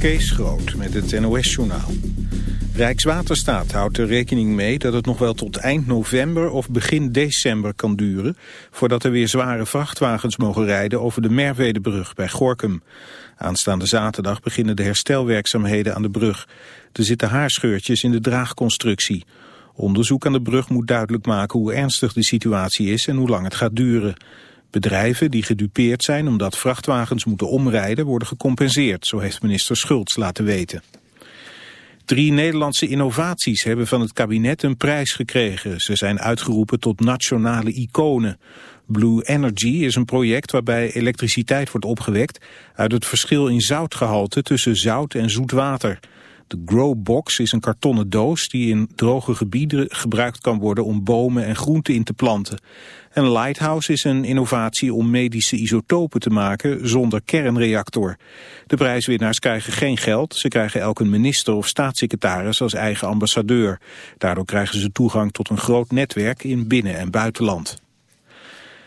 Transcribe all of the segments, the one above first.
Kees Groot met het NOS-journaal. Rijkswaterstaat houdt er rekening mee dat het nog wel tot eind november of begin december kan duren... voordat er weer zware vrachtwagens mogen rijden over de Merwedebrug bij Gorkum. Aanstaande zaterdag beginnen de herstelwerkzaamheden aan de brug. Er zitten haarscheurtjes in de draagconstructie. Onderzoek aan de brug moet duidelijk maken hoe ernstig de situatie is en hoe lang het gaat duren. Bedrijven die gedupeerd zijn omdat vrachtwagens moeten omrijden worden gecompenseerd, zo heeft minister Schultz laten weten. Drie Nederlandse innovaties hebben van het kabinet een prijs gekregen. Ze zijn uitgeroepen tot nationale iconen. Blue Energy is een project waarbij elektriciteit wordt opgewekt uit het verschil in zoutgehalte tussen zout en zoet water. De Growbox is een kartonnen doos die in droge gebieden gebruikt kan worden om bomen en groenten in te planten. En Lighthouse is een innovatie om medische isotopen te maken zonder kernreactor. De prijswinnaars krijgen geen geld, ze krijgen elk een minister of staatssecretaris als eigen ambassadeur. Daardoor krijgen ze toegang tot een groot netwerk in binnen- en buitenland.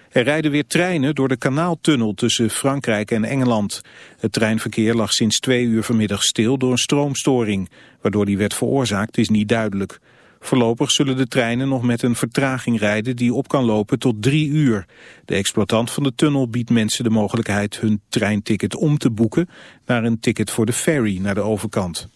Er rijden weer treinen door de kanaaltunnel tussen Frankrijk en Engeland. Het treinverkeer lag sinds twee uur vanmiddag stil door een stroomstoring. Waardoor die werd veroorzaakt is niet duidelijk. Voorlopig zullen de treinen nog met een vertraging rijden die op kan lopen tot drie uur. De exploitant van de tunnel biedt mensen de mogelijkheid hun treinticket om te boeken naar een ticket voor de ferry naar de overkant.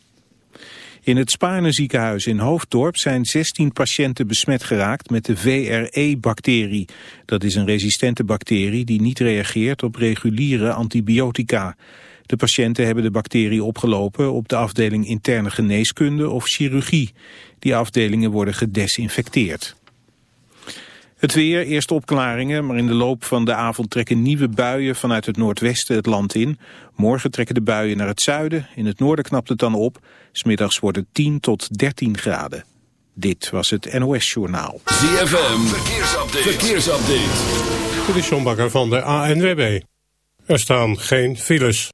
In het Spaarne ziekenhuis in Hoofddorp zijn 16 patiënten besmet geraakt met de VRE-bacterie. Dat is een resistente bacterie die niet reageert op reguliere antibiotica. De patiënten hebben de bacterie opgelopen op de afdeling interne geneeskunde of chirurgie. Die afdelingen worden gedesinfecteerd. Het weer, eerst opklaringen, maar in de loop van de avond trekken nieuwe buien vanuit het noordwesten het land in. Morgen trekken de buien naar het zuiden, in het noorden knapt het dan op. Smiddags wordt het 10 tot 13 graden. Dit was het NOS Journaal. ZFM, verkeersupdate. verkeersupdate. Dit is John Bakker van de ANWB. Er staan geen files.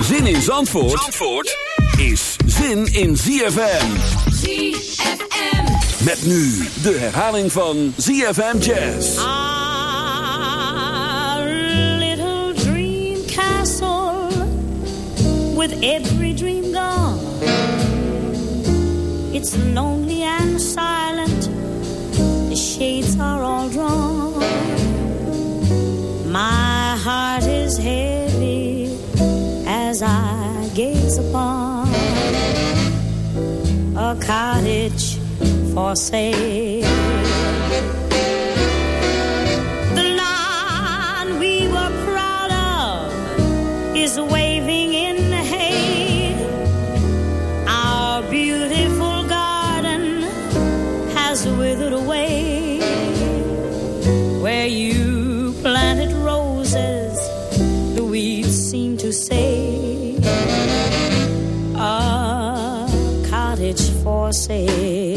Zin in Zandvoort, Zandvoort is zin in ZFM. ZFM. Met nu de herhaling van ZFM Jazz. Our little dream castle with every dream gone. It's lonely and shades are all drawn. My heart is heavy as I gaze upon a cottage for sale. say.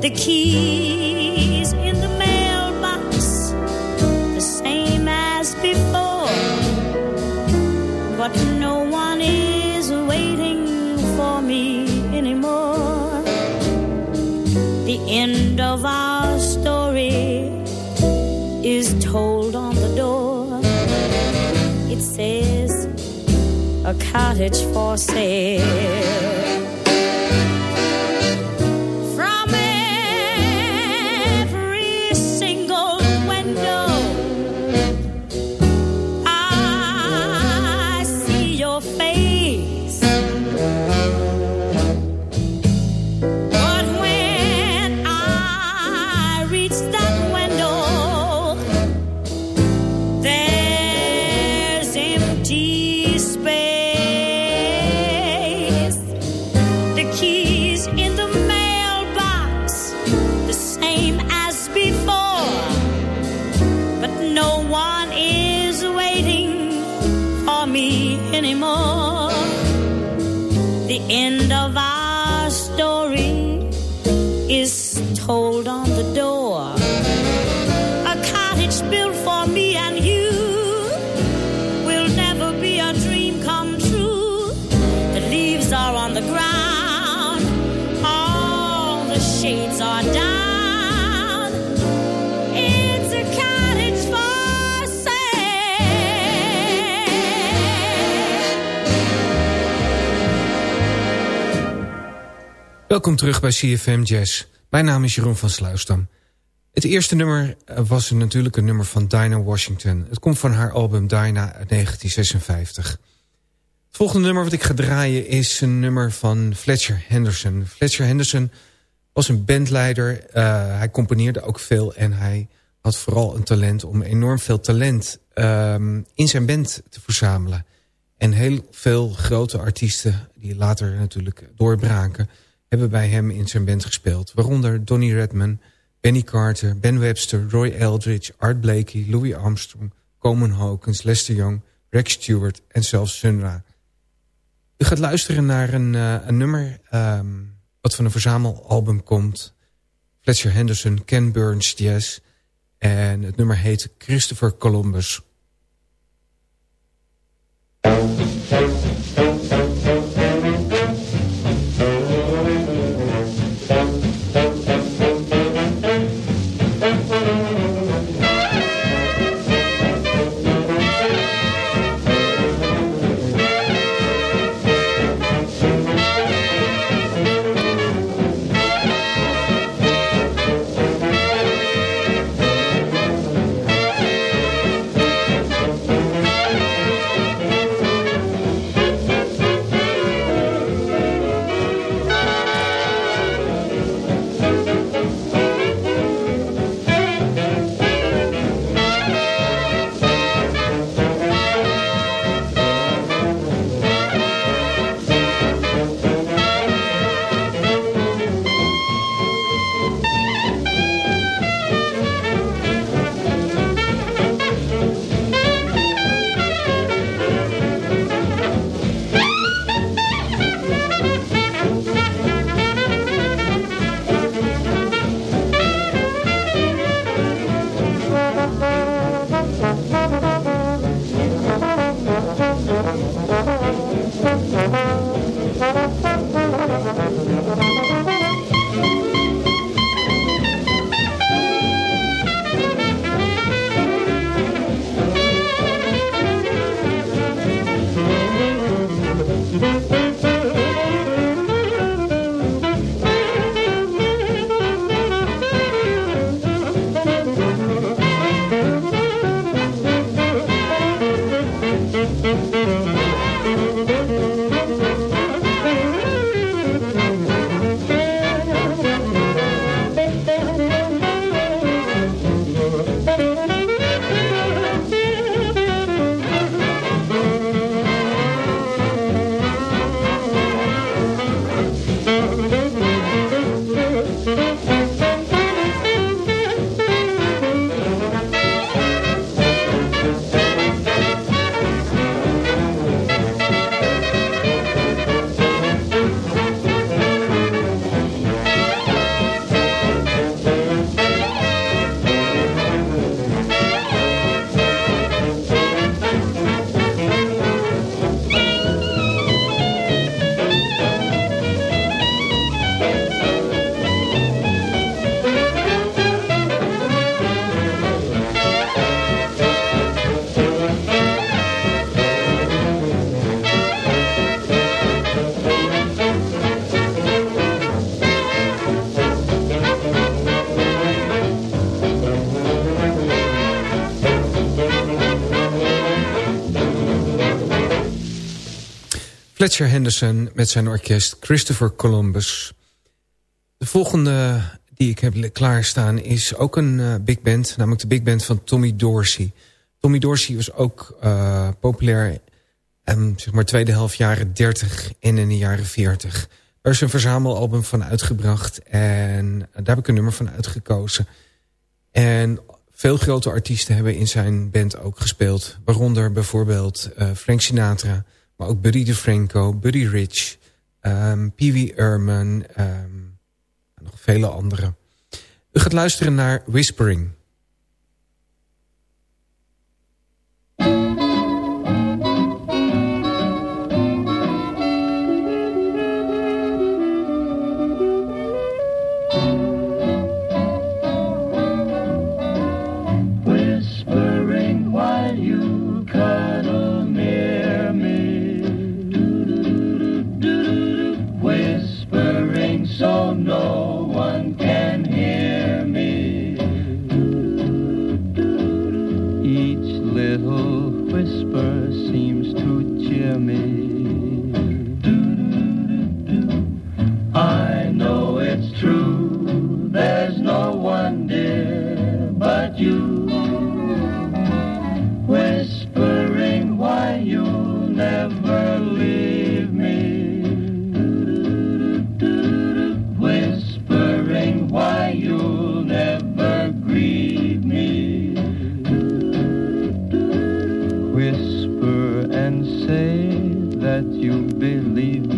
The keys in the mailbox, the same as before. But no one is waiting for me anymore. The end of our story is told on the door. It says, a cottage for sale. Welkom terug bij CFM Jazz. Mijn naam is Jeroen van Sluisdam. Het eerste nummer eh, was natuurlijk een nummer van Dinah Washington. Het komt van haar album Dinah uit 1956. Het volgende nummer wat ik ga draaien is een nummer van Fletcher Henderson. Fletcher Henderson was een bandleider. Eh, hij componeerde ook veel en hij had vooral een talent om enorm veel talent ehm, in zijn band te verzamelen. En heel veel grote artiesten die later natuurlijk doorbraken... hebben bij hem in zijn band gespeeld. Waaronder Donny Redman, Benny Carter, Ben Webster, Roy Eldridge... Art Blakey, Louis Armstrong, Coleman Hawkins, Lester Young... Rex Stewart en zelfs Sun Ra. U gaat luisteren naar een, eh, een nummer ehm, wat van een verzamelalbum komt. Fletcher Henderson, Ken Burns Jazz. En het nummer heet Christopher Columbus. Fletcher Henderson met zijn orkest Christopher Columbus. De volgende die ik heb klaarstaan is ook een uh, big band. Namelijk de big band van Tommy Dorsey. Tommy Dorsey was ook uh, populair um, zeg maar tweede helft jaren 30 en in de jaren 40. Er is een verzamelalbum van uitgebracht. En daar heb ik een nummer van uitgekozen. En veel grote artiesten hebben in zijn band ook gespeeld. Waaronder bijvoorbeeld uh, Frank Sinatra... Maar ook Buddy DeFranco, Buddy Rich, um, Pee Wee Ehrman... Um, en nog vele anderen. U gaat luisteren naar Whispering... say that you believe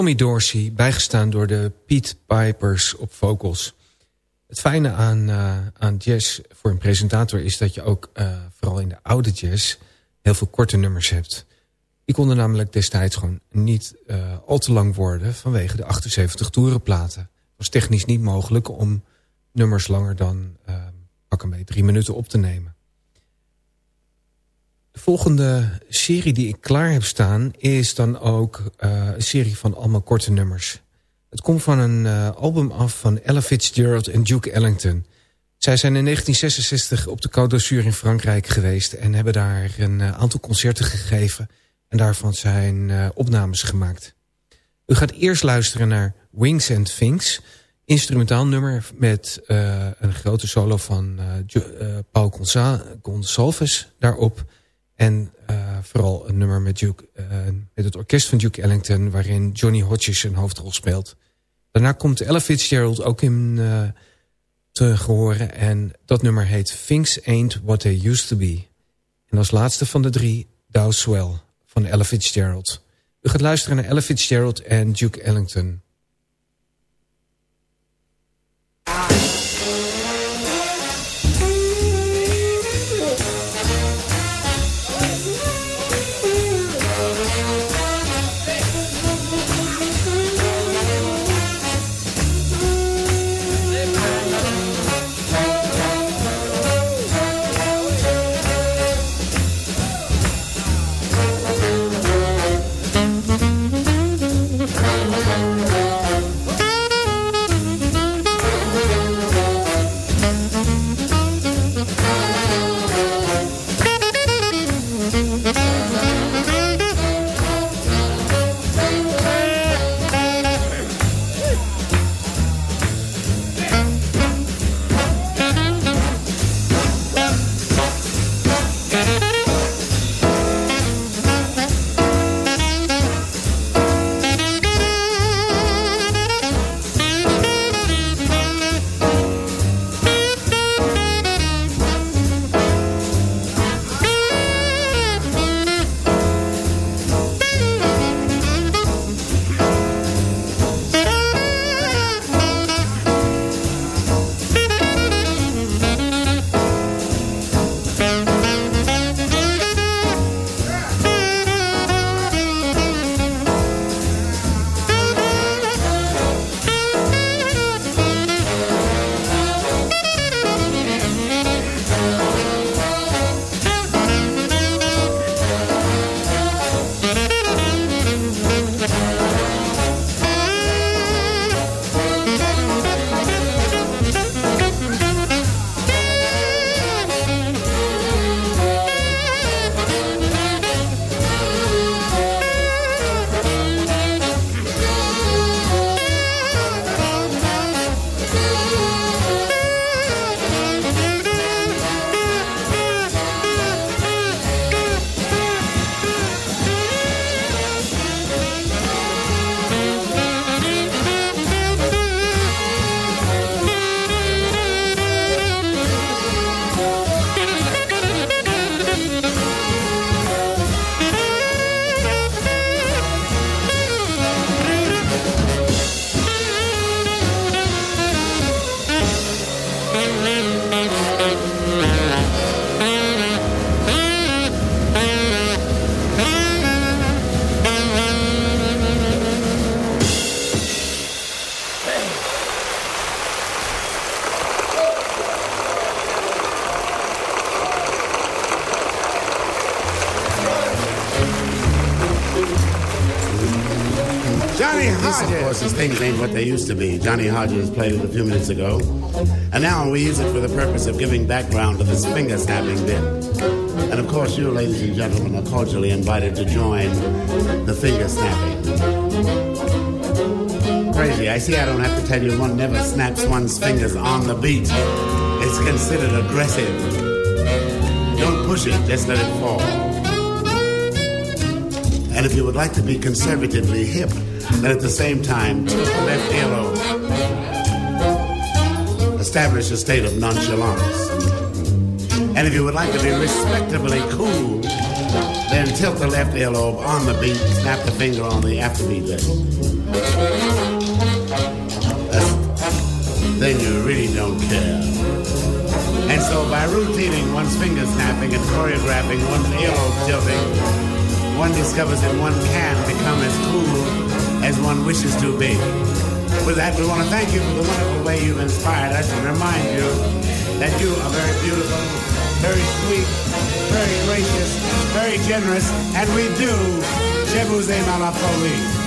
Dorsey, bijgestaan door de Pete Pipers op vocals. Het fijne aan, uh, aan jazz voor een presentator is dat je ook, uh, vooral in de oude jazz, heel veel korte nummers hebt. Die konden namelijk destijds gewoon niet uh, al te lang worden vanwege de 78 toerenplaten. Het was technisch niet mogelijk om nummers langer dan pak een beetje drie minuten op te nemen. De volgende serie die ik klaar heb staan is dan ook uh, een serie van allemaal korte nummers. Het komt van een uh, album af van Ella Fitzgerald en Duke Ellington. Zij zijn in 1966 op de Côte d'Azur in Frankrijk geweest... en hebben daar een uh, aantal concerten gegeven... en daarvan zijn opnames gemaakt. U gaat eerst luisteren naar Wings and Things... instrumentaal nummer met een grote solo van Paul Gonsalves daarop... En uh, vooral een nummer met, Duke, uh, met het orkest van Duke Ellington... waarin Johnny Hodges een hoofdrol speelt. Daarna komt Ella Fitzgerald ook in uh, te horen. En dat nummer heet Things Ain't What They Used To Be. En als laatste van de drie Dow Swell van Ella Fitzgerald. U gaat luisteren naar Ella Fitzgerald en Duke Ellington. Things ain't what they used to be. Johnny Hodges played it a few minutes ago. And now we use it for the purpose of giving background to this finger snapping bit. And of course, you, ladies and gentlemen, are cordially invited to join the finger snapping. Crazy. I see I don't have to tell you one never snaps one's fingers on the beat. It's considered aggressive. Don't push it, just let it fall. And if you would like to be conservatively hip, then at the same time, left earlobe. Establish a state of nonchalance. And if you would like to be respectably cool, then tilt the left earlobe on the beat, snap the finger on the afterbeat there. then you really don't care. And so by routining one's finger snapping and choreographing one's earlobe tilting, one discovers that one can become as cool as one wishes to be. With that, we want to thank you for the wonderful way you've inspired us and remind you that you are very beautiful, very sweet, very gracious, very generous, and we do. Je vous aime à la.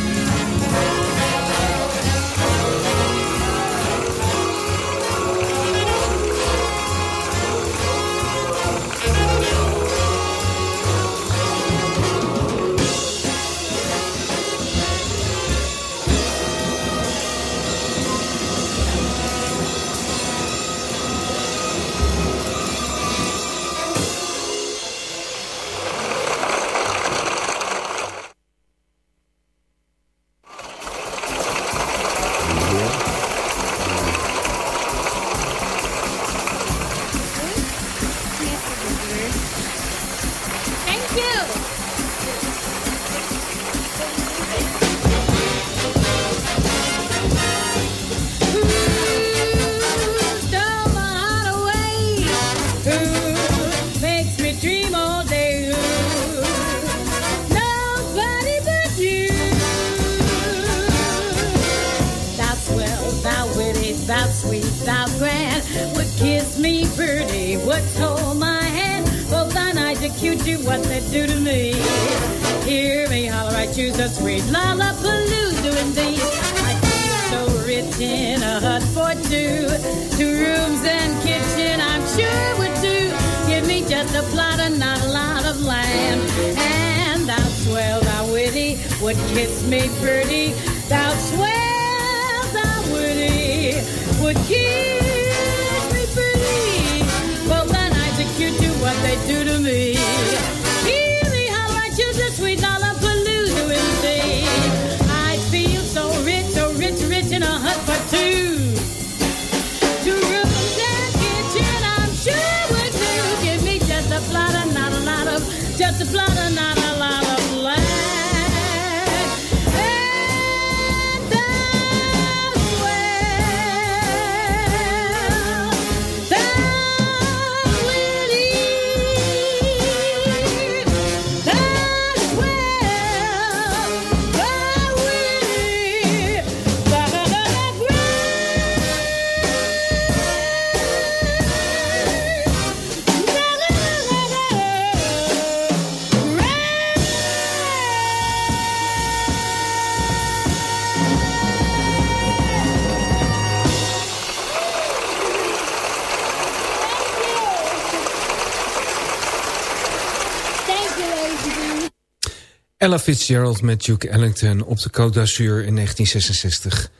Ella Fitzgerald met Duke Ellington op de Côte d'Azur in 1966.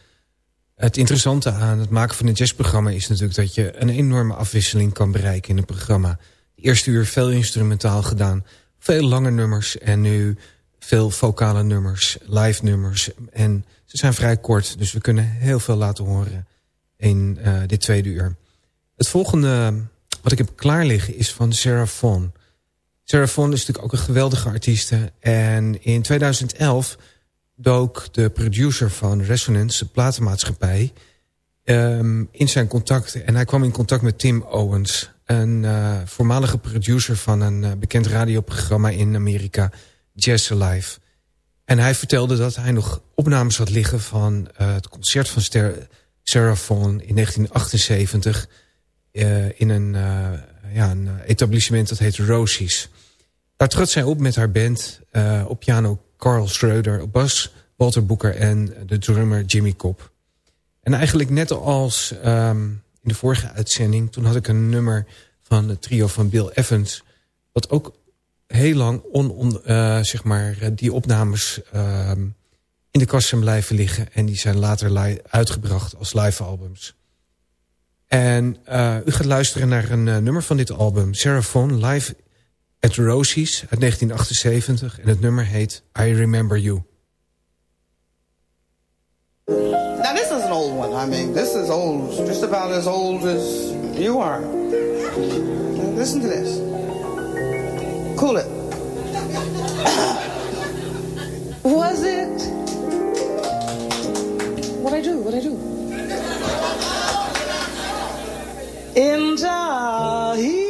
Het interessante aan het maken van een jazzprogramma is natuurlijk... dat je een enorme afwisseling kan bereiken in een programma. De eerste uur veel instrumentaal gedaan, veel lange nummers... en nu veel vocale nummers, live nummers. En ze zijn vrij kort, dus we kunnen heel veel laten horen in uh, dit tweede uur. Het volgende wat ik heb klaar liggen is van Sarah Vaughan... Sarah is natuurlijk ook een geweldige artieste. En in 2011 dook de producer van Resonance, de platenmaatschappij... Um, in zijn contact. En hij kwam in contact met Tim Owens. Een uh, voormalige producer van een uh, bekend radioprogramma in Amerika. Jazz Alive. En hij vertelde dat hij nog opnames had liggen van uh, het concert van Sarah in 1978... in een ja, een eh, etablissement dat heet Rosie's. Daar trad zij op met haar band. Uh, op piano Carl Schreuder, op bas Walter Booker en de drummer Jimmy Cobb. En eigenlijk net als um, in de vorige uitzending... toen had ik een nummer van het trio van Bill Evans... wat ook heel lang on, zeg maar, die opnames uh, in de kast zijn blijven liggen. En die zijn later uitgebracht als live albums. En uh, u gaat luisteren naar een uh, nummer van dit album. Seraphon Live at Rosie's uit 1978. En het nummer heet I Remember You. Now this is an old one. I mean, this is old, just about as old as you are. Listen to this. Cool it. Was it? What I do? What I do? In Tahiti,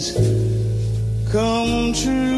dreams come true.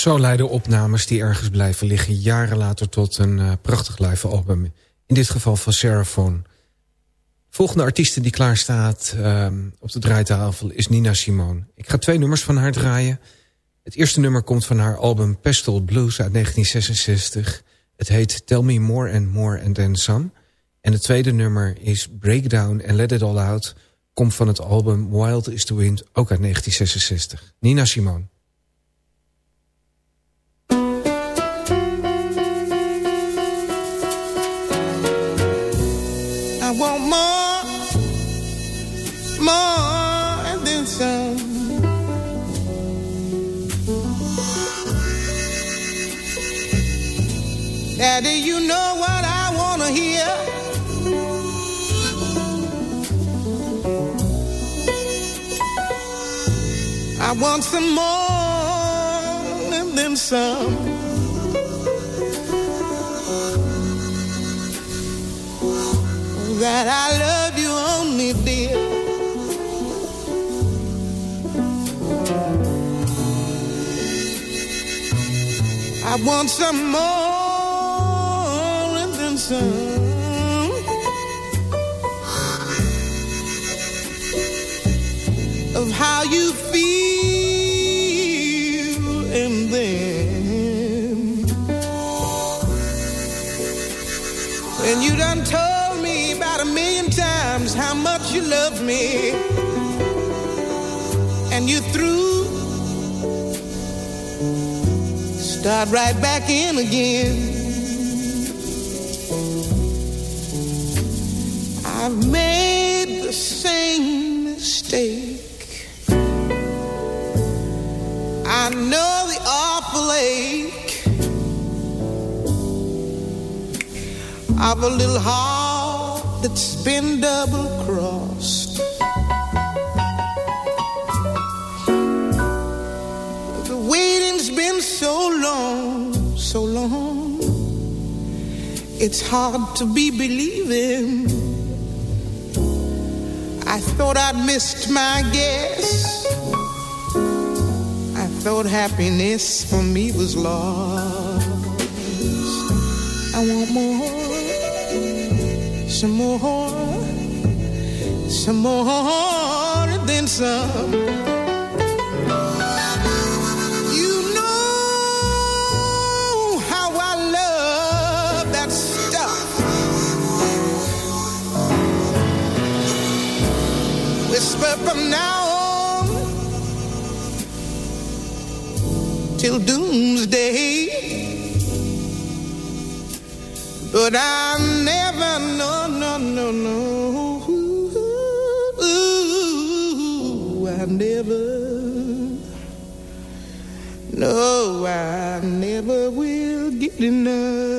Zo leiden opnames die ergens blijven liggen... jaren later tot een uh, prachtig live album. In dit geval van Seraphone. Volgende artieste die klaar staat uh, op de draaitafel is Nina Simone. Ik ga twee nummers van haar draaien. Het eerste nummer komt van haar album Pestle Blues uit 1966. Het heet Tell Me More and More and Then Some. En het tweede nummer is Breakdown and Let It All Out... komt van het album Wild is the Wind, ook uit 1966. Nina Simone. Daddy, you know what I want to hear. I want some more than some. that I love you only, dear. I want some more than. Of how you feel, and then when you done told me about a million times how much you love me, and you through. Start right back in again. I know the awful ache of a little heart that's been double crossed. The waiting's been so long, so long. It's hard to be believing. I thought I'd missed my guess. Thought happiness for me was lost. I want more some more, some more than some. Till doomsday. But I never know no, no. Ooh, I never, no, I never will get enough.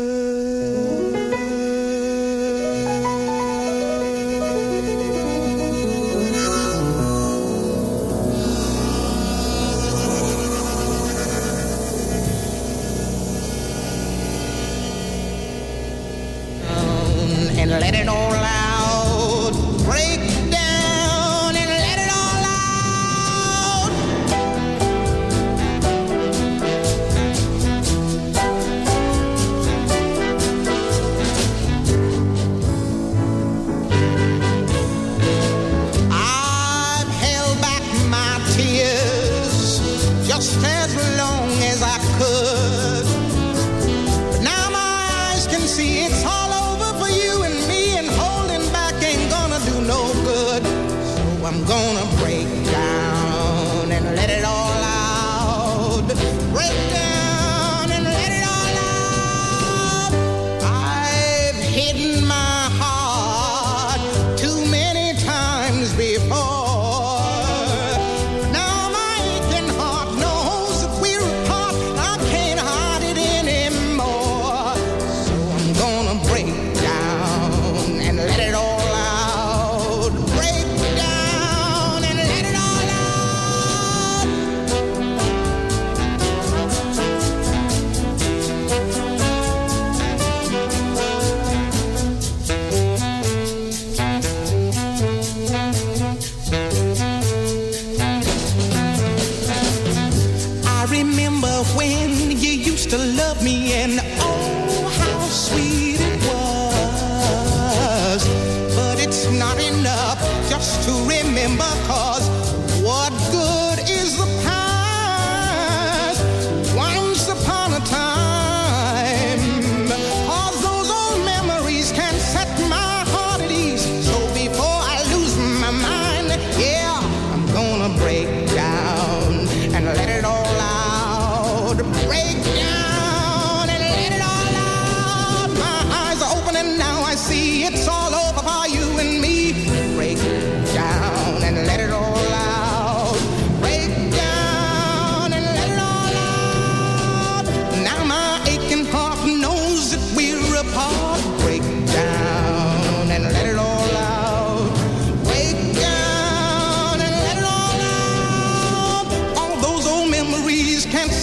can see it's all over for you and me, and holding back ain't gonna do no good. So I'm gonna break down and let it all out. Break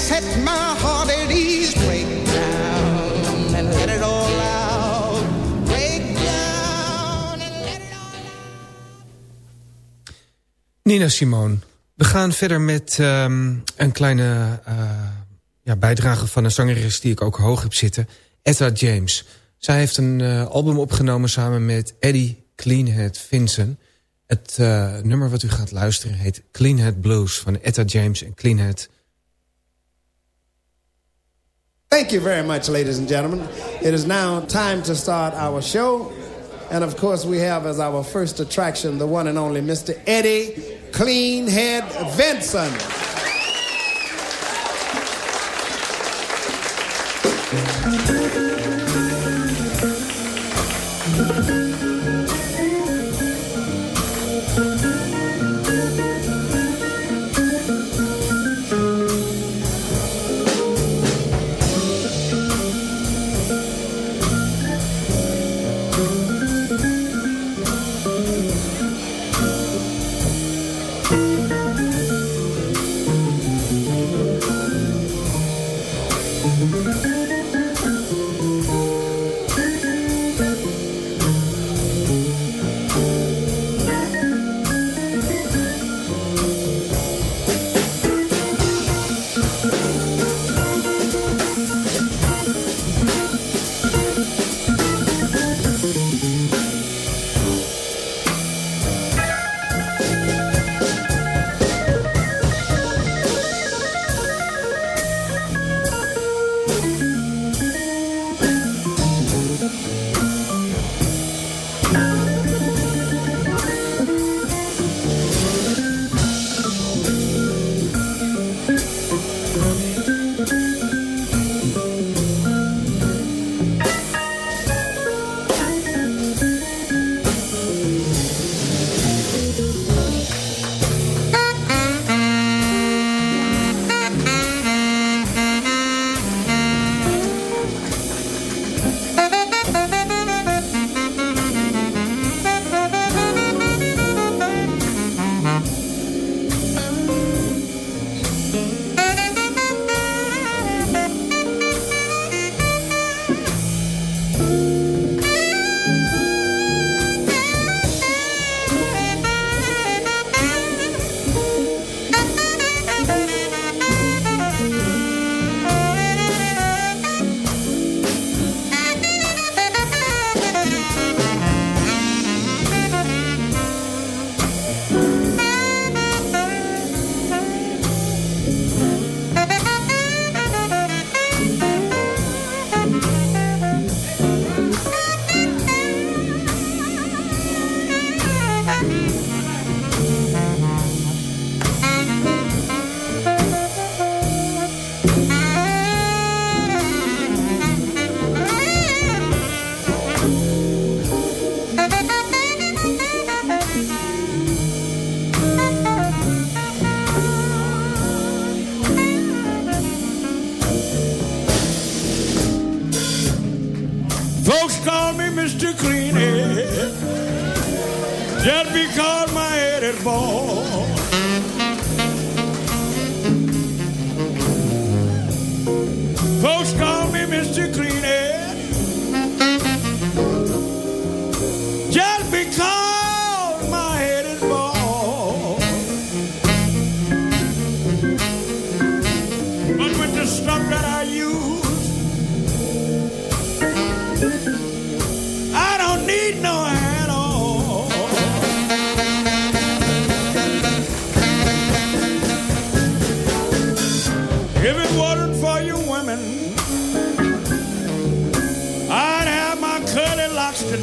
set my heart at. Break down and let it all out. Break down and let it all Nina Simone. We gaan verder met ehm, een kleine eh, ja, bijdrage van een zangeres die ik ook hoog heb zitten. Etta James. Zij heeft een eh, album opgenomen samen met Eddie Cleanhead Vincent. Het eh, nummer wat u gaat luisteren heet Cleanhead Blues van Etta James en Cleanhead. Thank you very much, ladies and gentlemen. It is now time to start our show. And of course, we have as our first attraction the one and only Mr. Eddie Cleanhead Vinson. Folks is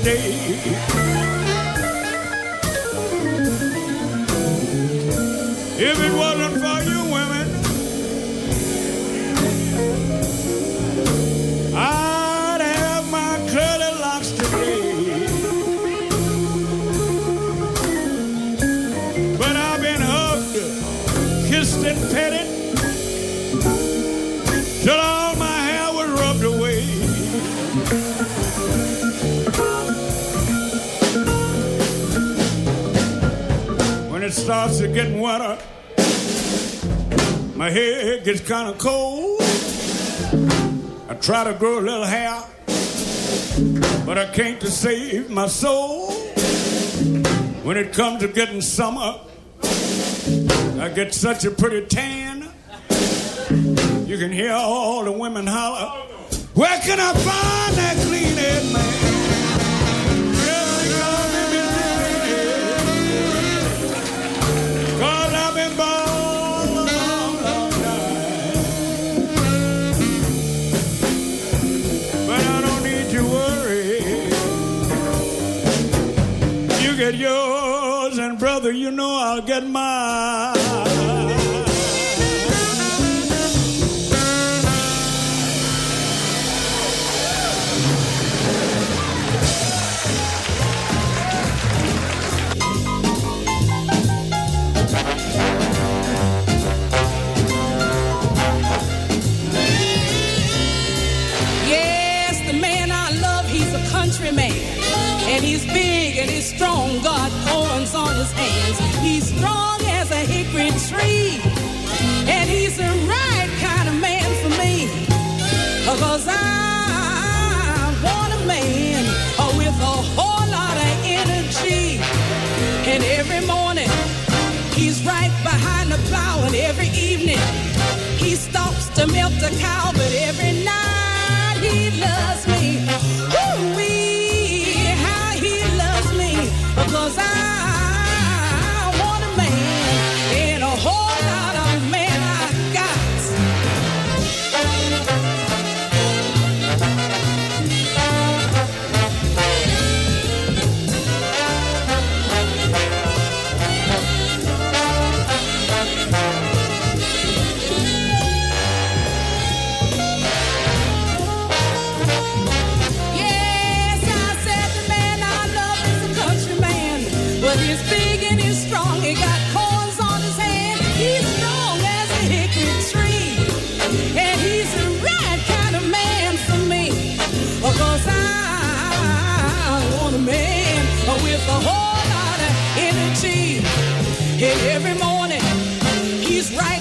day. starts to get wetter. My head gets kind of cold. I try to grow a little hair, but I can't to save my soul. When it comes to getting summer, I get such a pretty tan. You can hear all the women holler, Where can I find that clean man? get yours, and brother, you know I'll get mine. to milk the cow, but every every morning. He's right.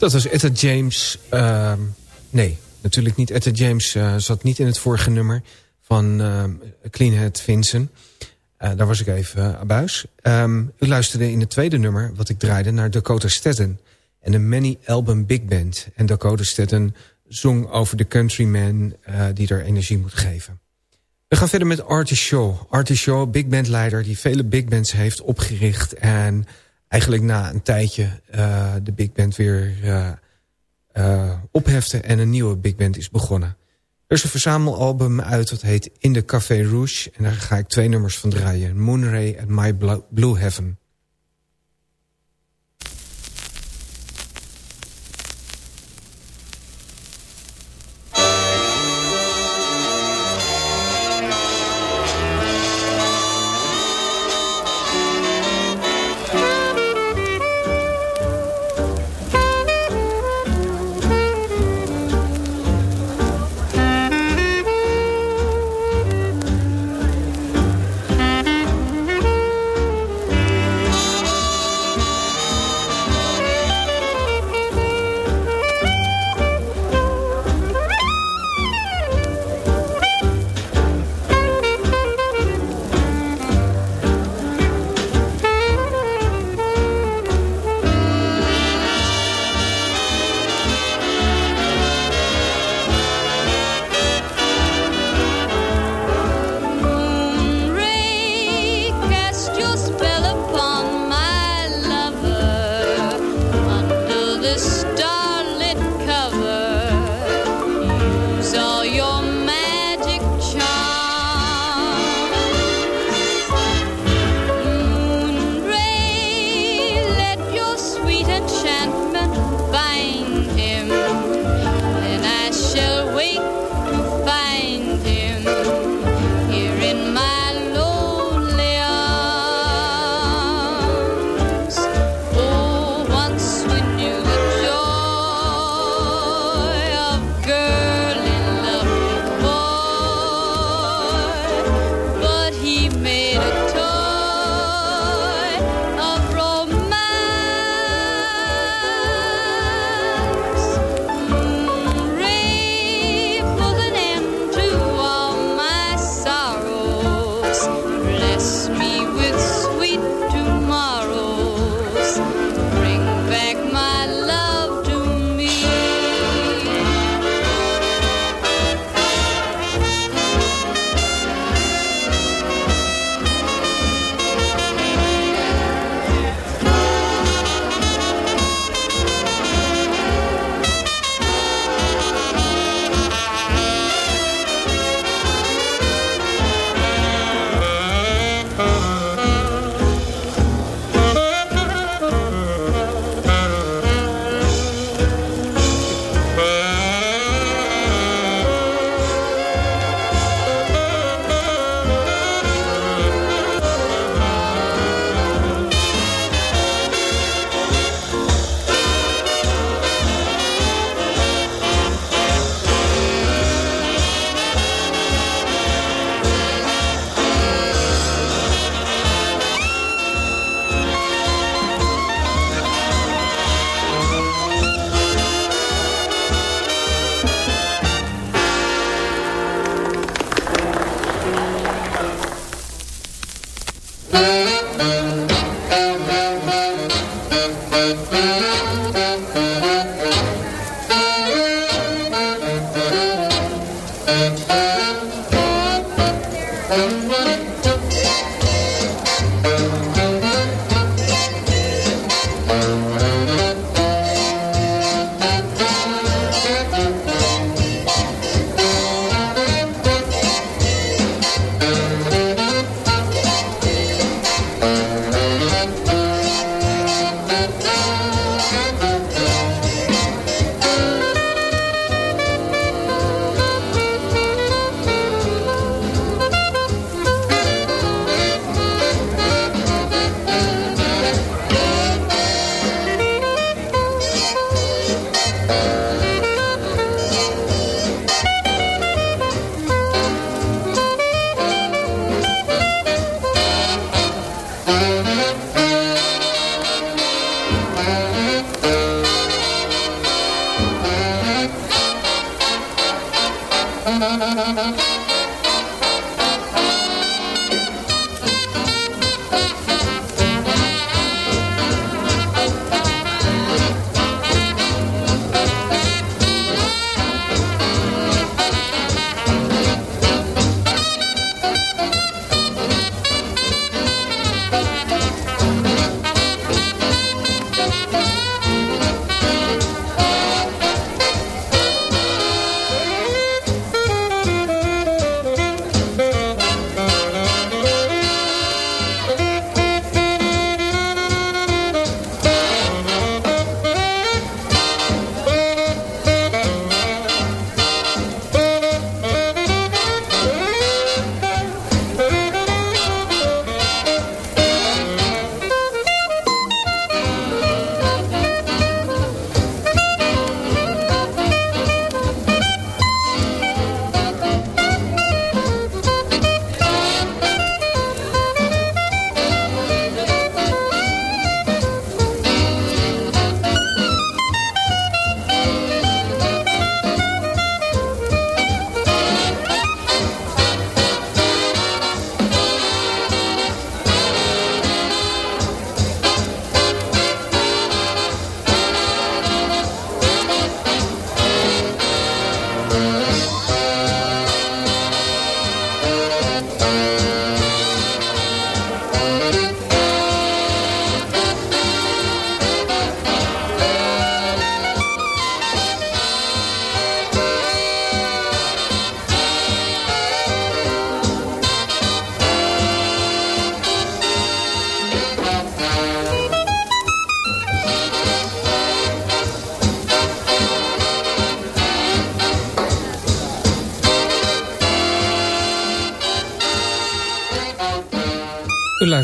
Dat was Etta James. Uh, nee, natuurlijk niet. Etta James uh, zat niet in het vorige nummer van uh, Cleanhead Vincent. Uh, daar was ik even abuis. Um, u luisterde in het tweede nummer, wat ik draaide, naar Dakota Staten. En de Many Album Big Band. En Dakota Staten zong over de countryman die er energie moet geven. We gaan verder met Artie Shaw. Artie Shaw, big band leider die vele big bands heeft opgericht... en eigenlijk na een tijdje uh, de big band weer uh, uh, ophefte... en een nieuwe big band is begonnen. Er is een verzamelalbum uit dat heet In the Café Rouge... en daar ga ik twee nummers van draaien. Moonray en My Blue Heaven.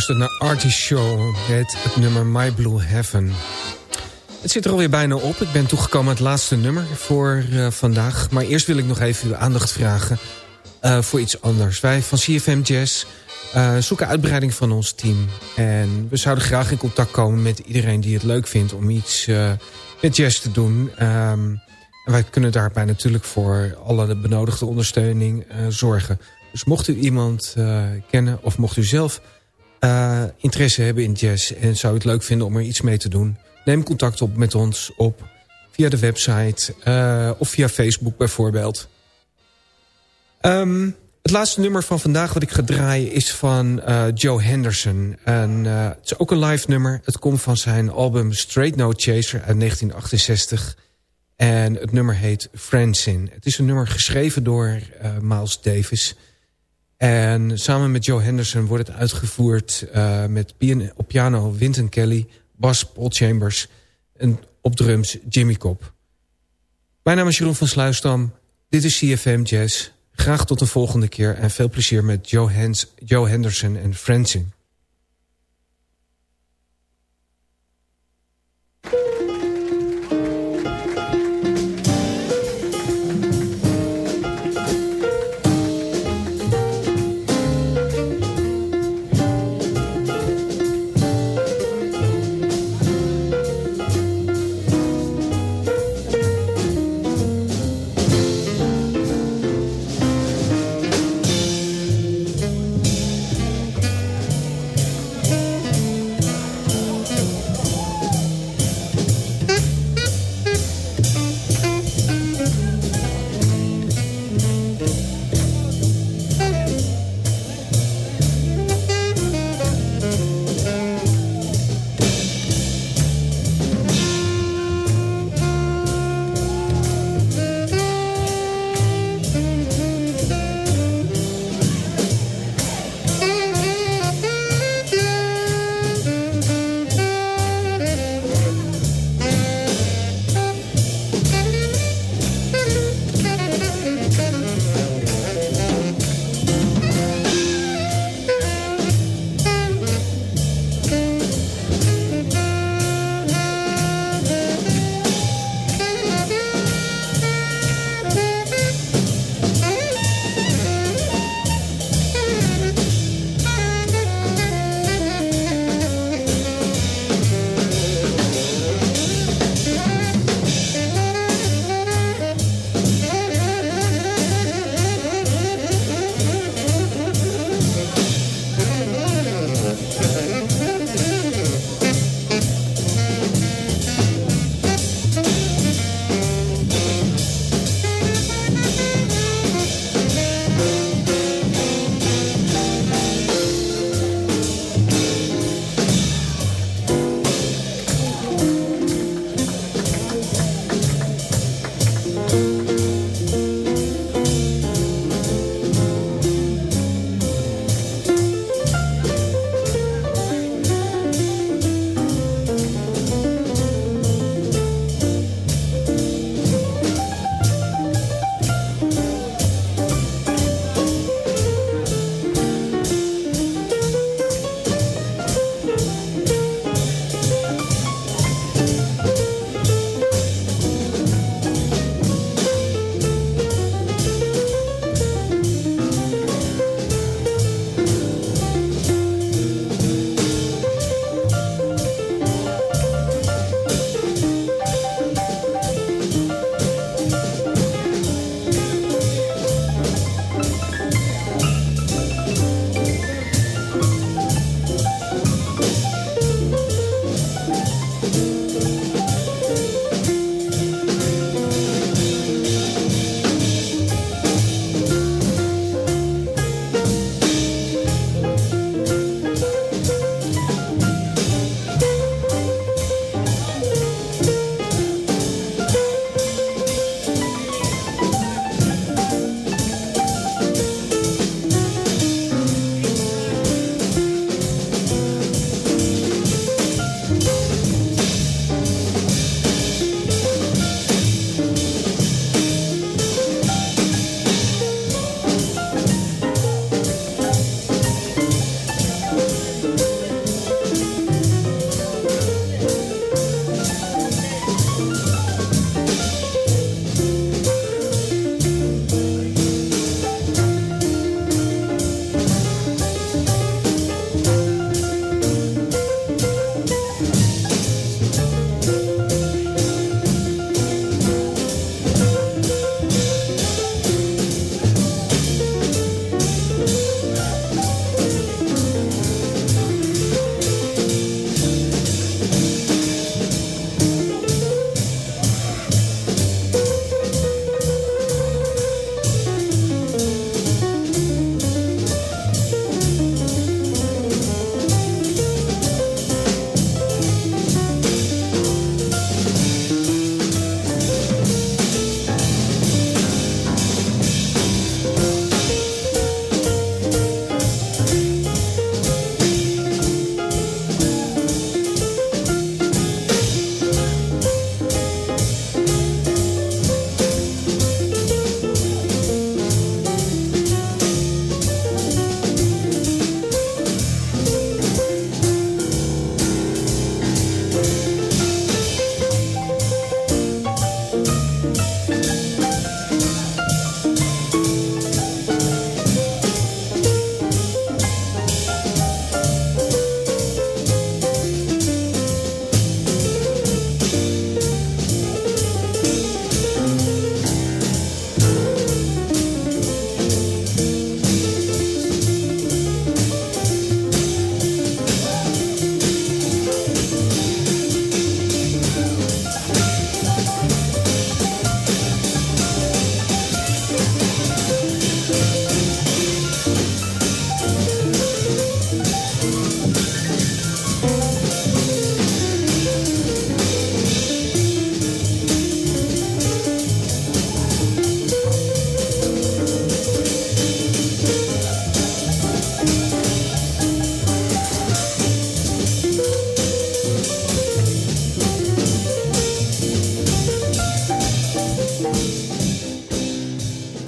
U luistert naar Artie Show met het nummer My Blue Heaven. Het zit er alweer bijna op. Ik ben toegekomen aan het laatste nummer voor uh, vandaag. Maar eerst wil ik nog even uw aandacht vragen uh, voor iets anders. Wij van CFM Jazz uh, zoeken uitbreiding van ons team. En we zouden graag in contact komen met iedereen die het leuk vindt... om iets met jazz te doen. Um, wij kunnen daarbij natuurlijk voor alle benodigde ondersteuning zorgen. Dus mocht u iemand kennen of mocht u zelf uh, interesse hebben in jazz... en zou het leuk vinden om er iets mee te doen... neem contact op met ons op via de website uh, of via Facebook bijvoorbeeld. Um, het laatste nummer van vandaag wat ik ga draaien is van uh, Joe Henderson. En, het is ook een live nummer. Het komt van zijn album Straight No Chaser uit 1968. En het nummer heet Francine. Het is een nummer geschreven door Miles Davis... En samen met Joe Henderson wordt het uitgevoerd uh, met piano, op Wynton Kelly, bas Paul Chambers en op drums Jimmy Cobb. Mijn naam is Jeroen van Sluisdam. Dit is CFM Jazz. Graag tot de volgende keer en veel plezier met Joe, Hans, Joe Henderson en Francine.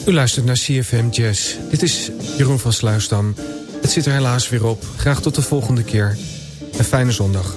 U luistert naar CFM Jazz. Dit is Jeroen van Sluisdam. Het zit er helaas weer op. Graag tot de volgende keer. Een fijne zondag.